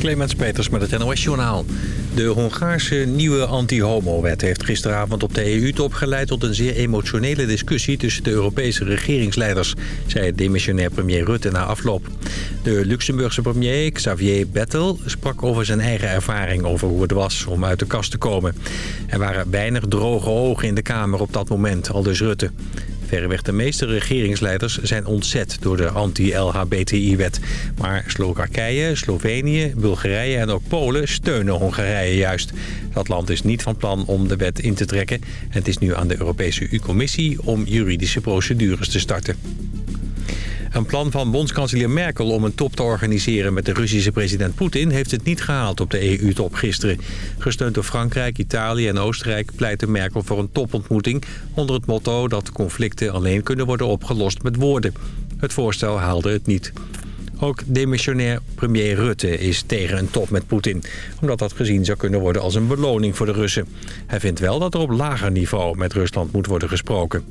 Clemens Peters met het NOS Journaal. De Hongaarse nieuwe anti-homo-wet heeft gisteravond op de EU-top geleid... tot een zeer emotionele discussie tussen de Europese regeringsleiders... zei demissionair premier Rutte na afloop. De Luxemburgse premier Xavier Bettel sprak over zijn eigen ervaring... over hoe het was om uit de kast te komen. Er waren weinig droge ogen in de Kamer op dat moment, al dus Rutte. Verreweg de meeste regeringsleiders zijn ontzet door de anti-LHBTI-wet. Maar Slowakije, Slovenië, Bulgarije en ook Polen steunen Hongarije juist. Dat land is niet van plan om de wet in te trekken. En het is nu aan de Europese U-commissie om juridische procedures te starten. Een plan van bondskanselier Merkel om een top te organiseren met de Russische president Poetin heeft het niet gehaald op de EU-top gisteren. Gesteund door Frankrijk, Italië en Oostenrijk pleitte Merkel voor een topontmoeting onder het motto dat conflicten alleen kunnen worden opgelost met woorden. Het voorstel haalde het niet. Ook demissionair premier Rutte is tegen een top met Poetin. Omdat dat gezien zou kunnen worden als een beloning voor de Russen. Hij vindt wel dat er op lager niveau met Rusland moet worden gesproken.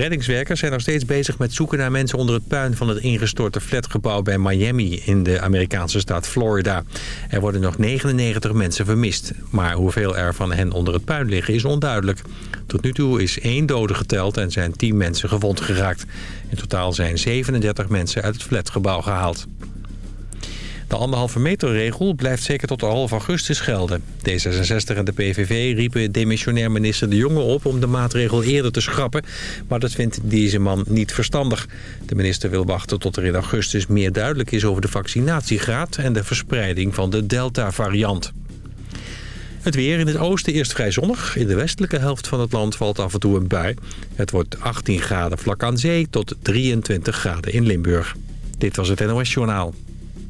Reddingswerkers zijn nog steeds bezig met zoeken naar mensen onder het puin van het ingestorte flatgebouw bij Miami in de Amerikaanse staat Florida. Er worden nog 99 mensen vermist, maar hoeveel er van hen onder het puin liggen is onduidelijk. Tot nu toe is één dode geteld en zijn 10 mensen gewond geraakt. In totaal zijn 37 mensen uit het flatgebouw gehaald. De anderhalve meter regel blijft zeker tot half augustus gelden. D66 en de PVV riepen demissionair minister De Jonge op om de maatregel eerder te schrappen. Maar dat vindt deze man niet verstandig. De minister wil wachten tot er in augustus meer duidelijk is over de vaccinatiegraad en de verspreiding van de Delta-variant. Het weer in het oosten eerst vrij zonnig. In de westelijke helft van het land valt af en toe een bui. Het wordt 18 graden vlak aan zee tot 23 graden in Limburg. Dit was het NOS Journaal.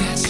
Yes.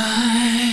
time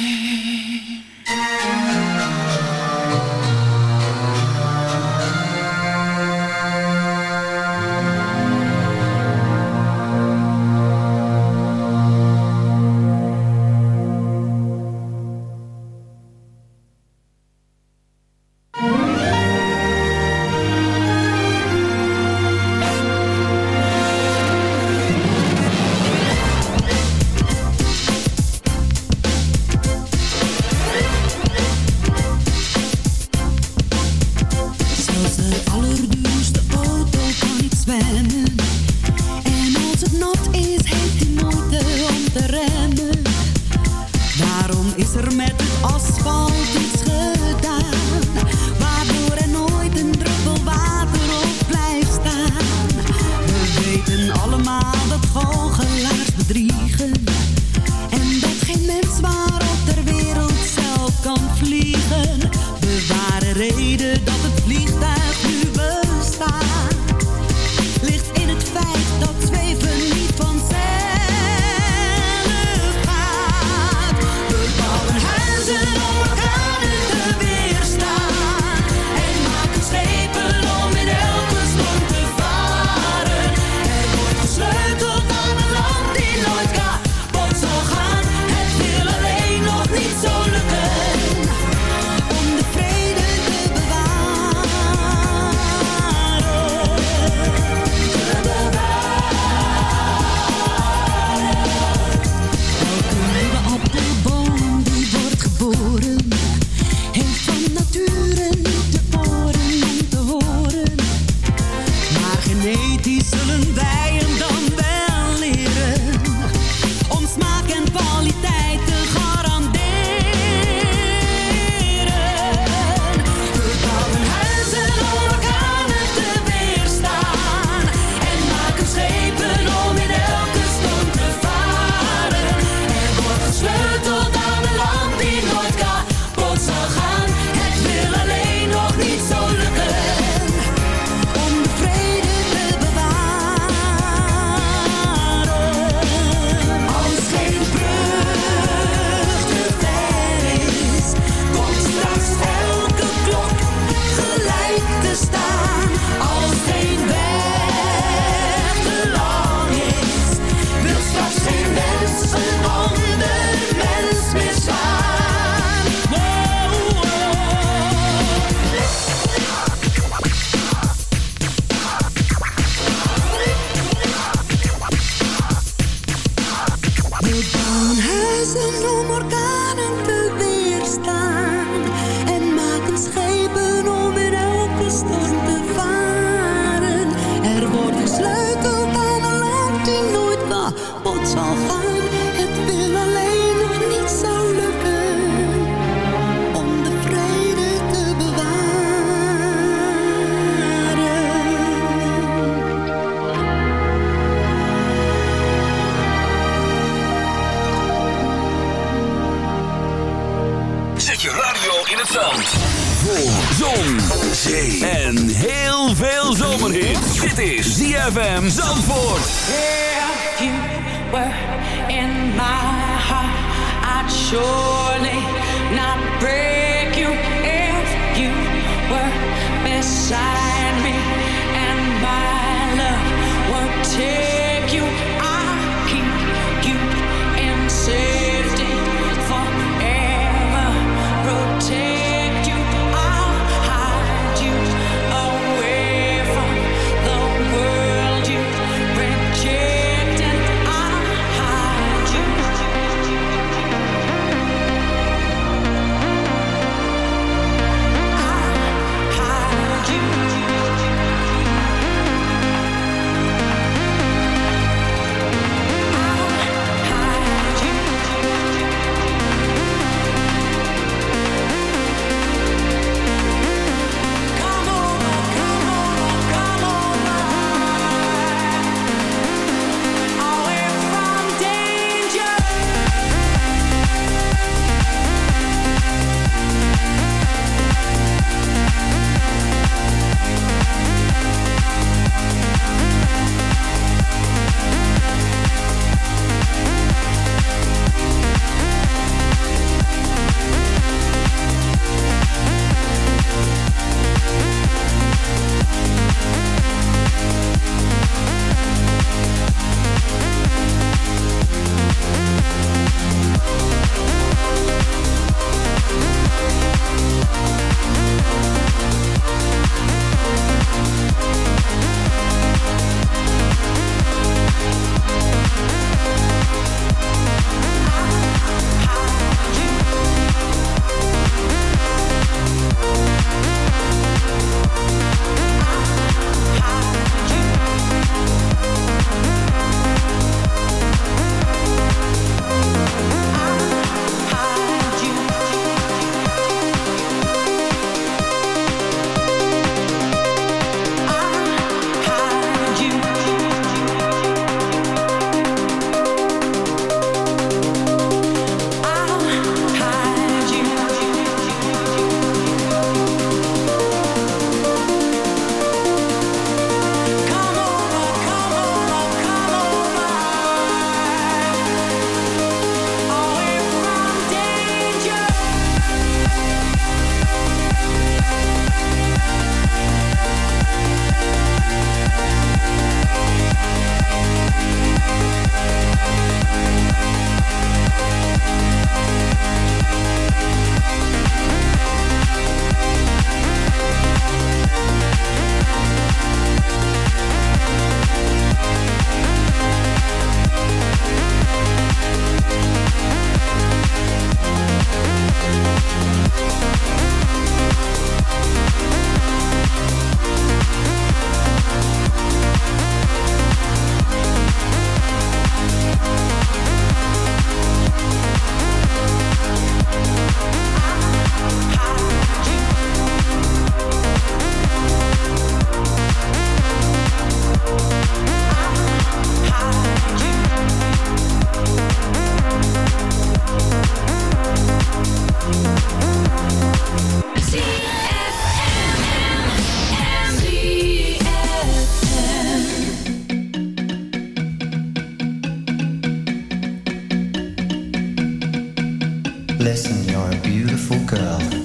Nee, die zullen wij hem dan ZFM Zandvoort. Yeah, if you were in my heart, I'd show Listen, you're a beautiful girl.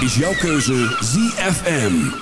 Is jouw keuze ZFM.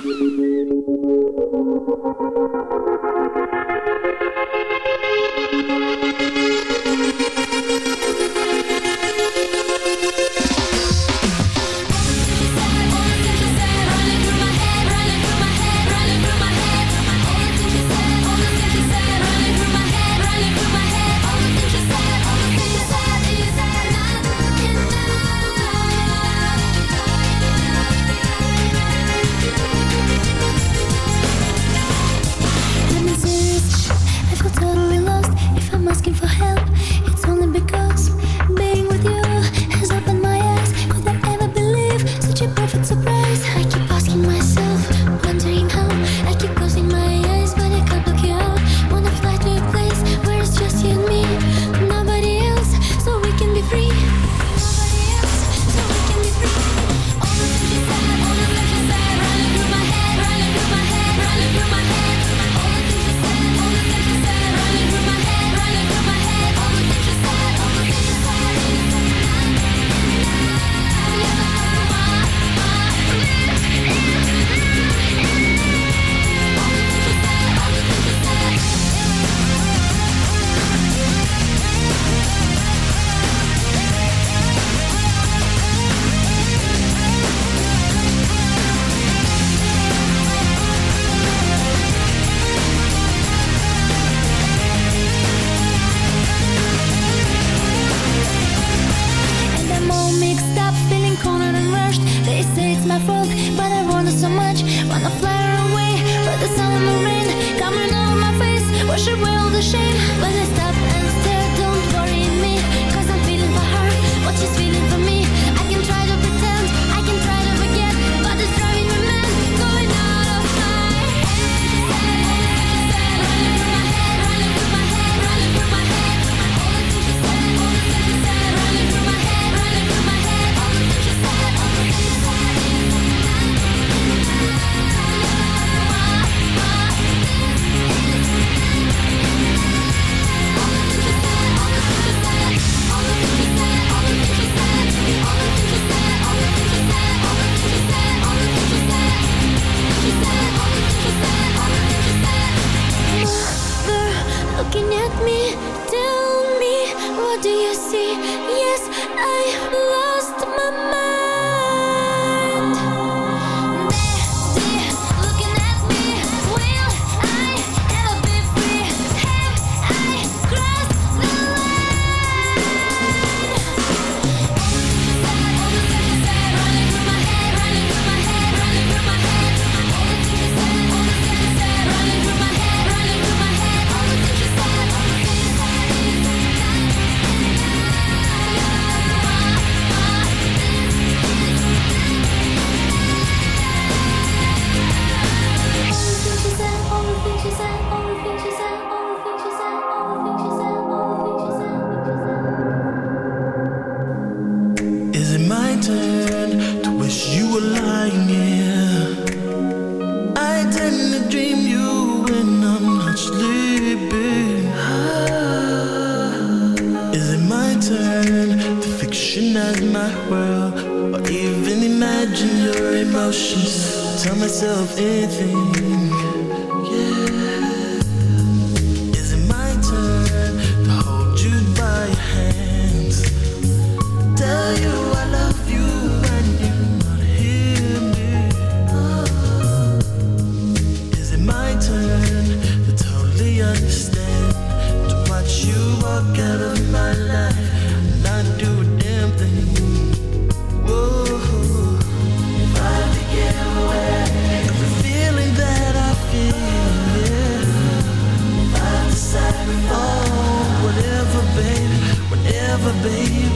Die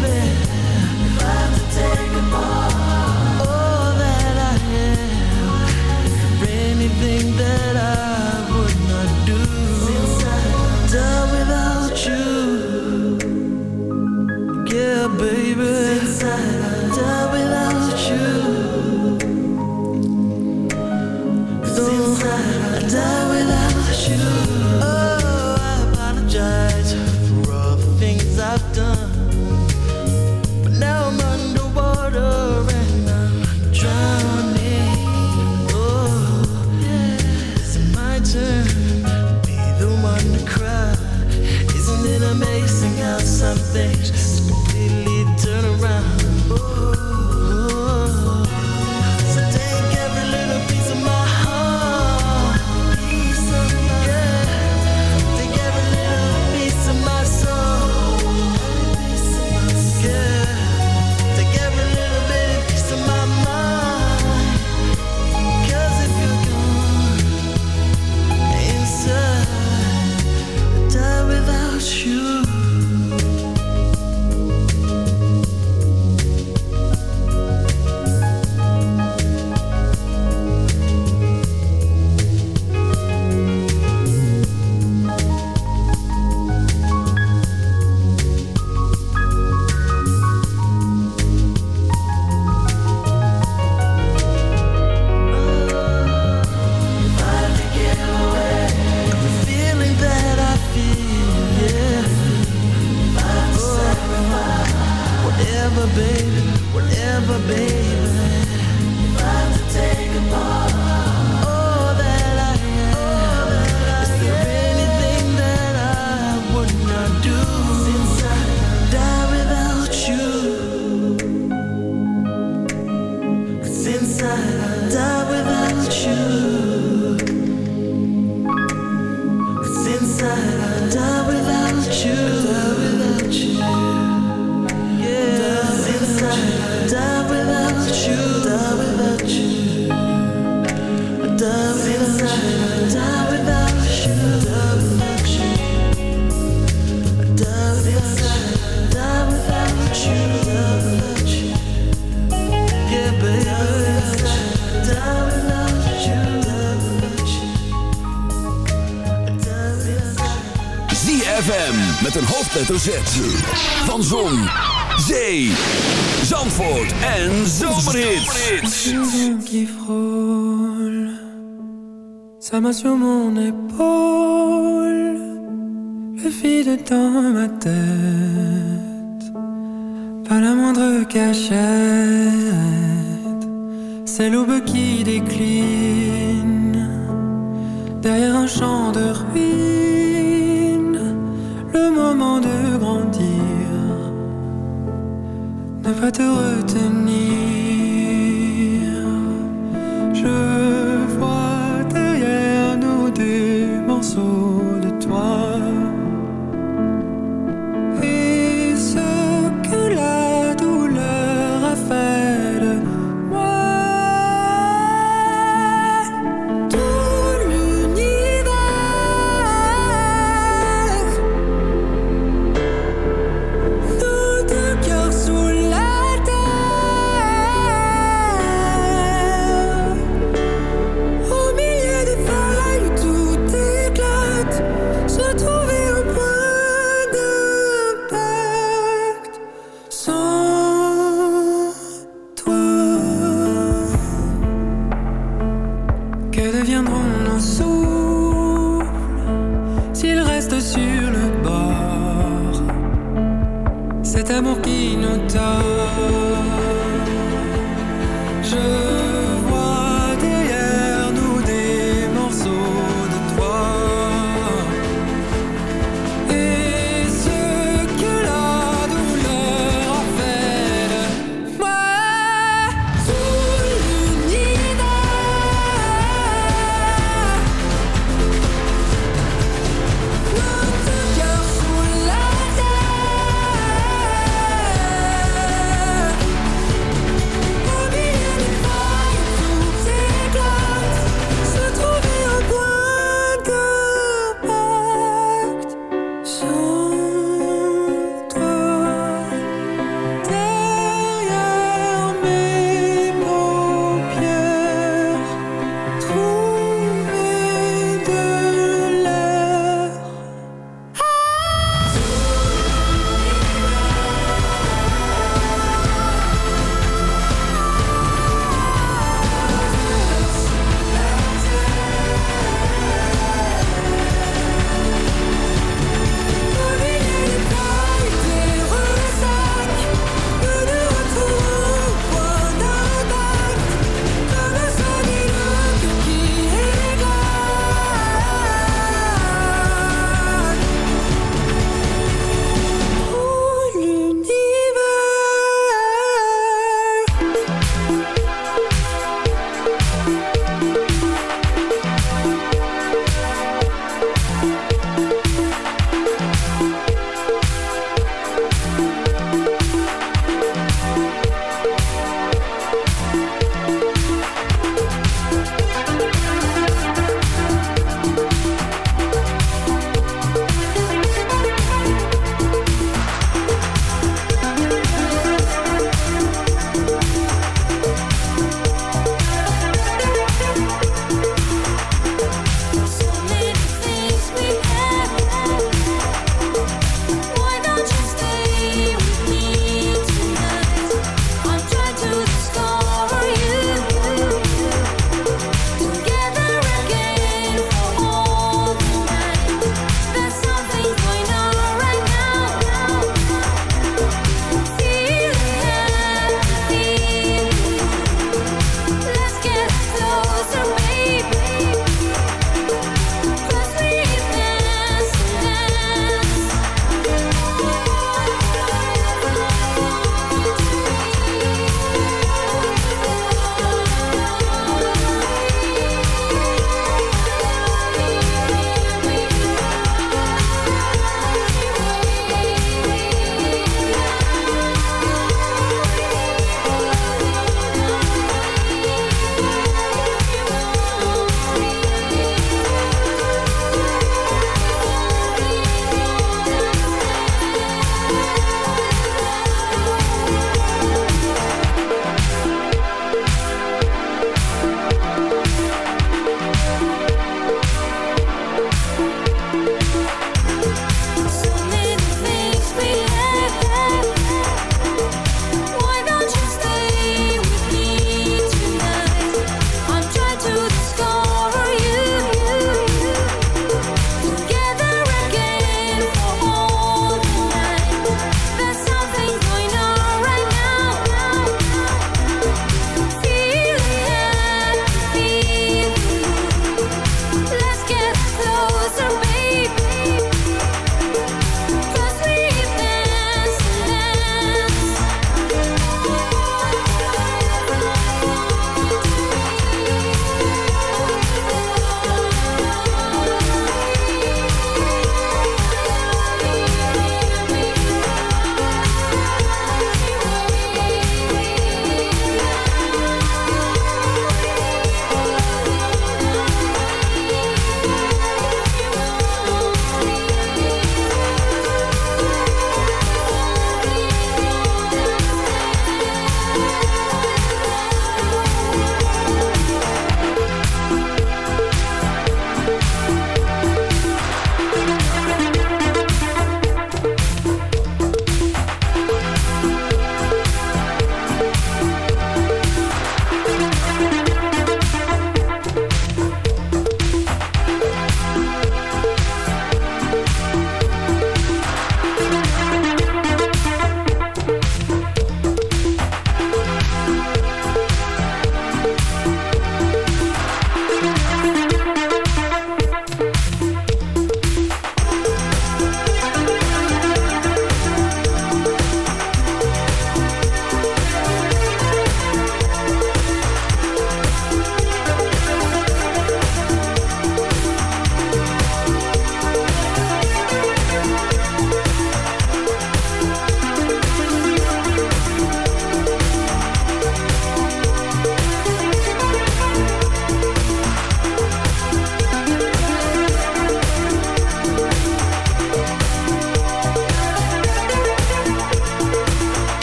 qui frôle. Sa main sur mon épaule